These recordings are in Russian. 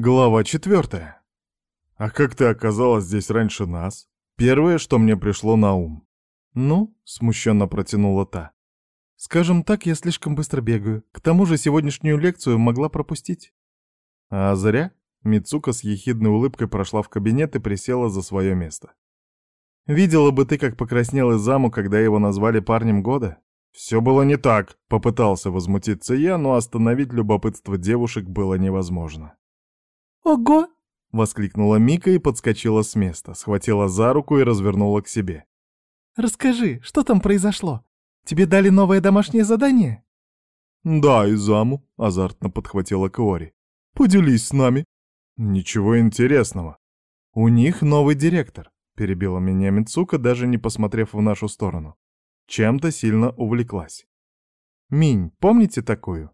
Глава четвертая. А как ты оказалась здесь раньше нас? Первое, что мне пришло на ум. Ну, смущенно протянула та. Скажем так, я слишком быстро бегаю. К тому же сегодняшнюю лекцию могла пропустить. А зря. Мицука с ехидной улыбкой прошла в кабинет и присела за свое место. Видела бы ты, как покраснел из заму, когда его назвали парнем года? Все было не так, попытался возмутиться я, но остановить любопытство девушек было невозможно. «Ого!» — воскликнула Мика и подскочила с места, схватила за руку и развернула к себе. «Расскажи, что там произошло? Тебе дали новое домашнее задание?» «Да, и заму», — азартно подхватила Кори. «Поделись с нами». «Ничего интересного. У них новый директор», — перебила меня Мицука, даже не посмотрев в нашу сторону. Чем-то сильно увлеклась. «Минь, помните такую?»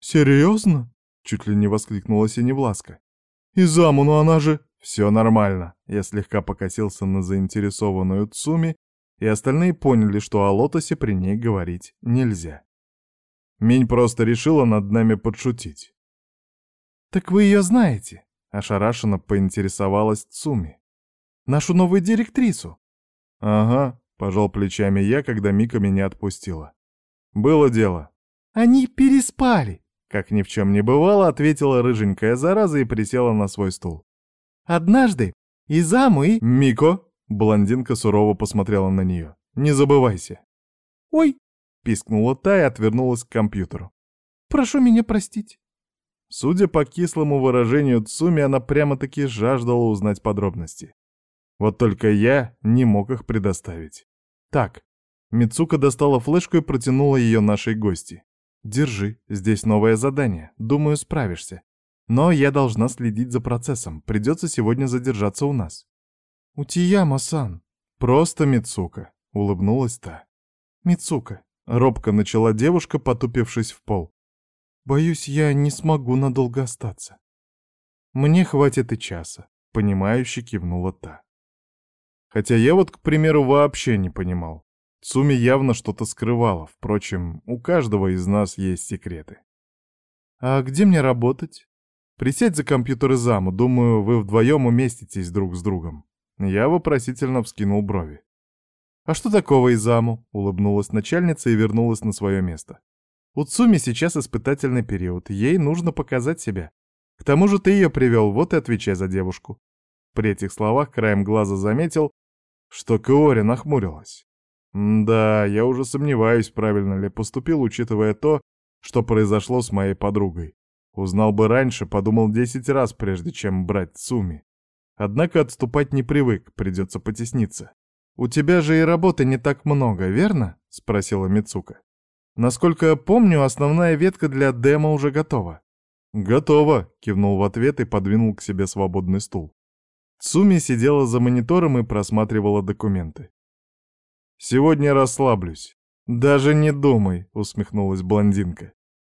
«Серьезно?» — чуть ли не воскликнула Синевласка. «Изаму, ну она же...» «Все нормально». Я слегка покосился на заинтересованную Цуми, и остальные поняли, что о Лотосе при ней говорить нельзя. Минь просто решила над нами подшутить. «Так вы ее знаете?» — ошарашенно поинтересовалась Цуми. «Нашу новую директрису». «Ага», — пожал плечами я, когда Мика меня отпустила. «Было дело». «Они переспали», как ни в чем не бывало, ответила рыженькая зараза и присела на свой стул. «Однажды Изаму и...» «Мико!» — блондинка сурово посмотрела на нее. «Не забывайся!» «Ой!» — пискнула та и отвернулась к компьютеру. «Прошу меня простить!» Судя по кислому выражению Цуми, она прямо-таки жаждала узнать подробности. Вот только я не мог их предоставить. Так, Мицука достала флешку и протянула ее нашей гости. «Держи, здесь новое задание. Думаю, справишься. Но я должна следить за процессом. Придется сегодня задержаться у нас». «Утияма-сан». «Просто Мицука», — улыбнулась та. «Мицука», — робко начала девушка, потупившись в пол. «Боюсь, я не смогу надолго остаться». «Мне хватит и часа», — понимающе кивнула та. Хотя я вот, к примеру, вообще не понимал. Суми явно что-то скрывала, впрочем, у каждого из нас есть секреты. «А где мне работать?» «Присядь за компьютер заму, думаю, вы вдвоем уместитесь друг с другом». Я вопросительно вскинул брови. «А что такого Изаму?» — улыбнулась начальница и вернулась на свое место. «У Цуми сейчас испытательный период, ей нужно показать себя. К тому же ты ее привел, вот и отвечай за девушку». При этих словах краем глаза заметил, что Кеори нахмурилась. Да, я уже сомневаюсь, правильно ли поступил, учитывая то, что произошло с моей подругой. Узнал бы раньше, подумал десять раз, прежде чем брать Суми. Однако отступать не привык, придется потесниться. «У тебя же и работы не так много, верно?» — спросила Мицука. «Насколько я помню, основная ветка для демо уже готова». «Готово», — кивнул в ответ и подвинул к себе свободный стул. Цуми сидела за монитором и просматривала документы. Сегодня расслаблюсь. Даже не думай, усмехнулась блондинка.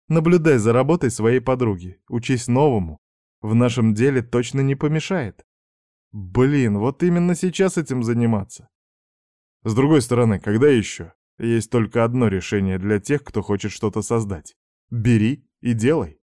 Наблюдай за работой своей подруги, учись новому. В нашем деле точно не помешает. Блин, вот именно сейчас этим заниматься. С другой стороны, когда еще? Есть только одно решение для тех, кто хочет что-то создать. Бери и делай.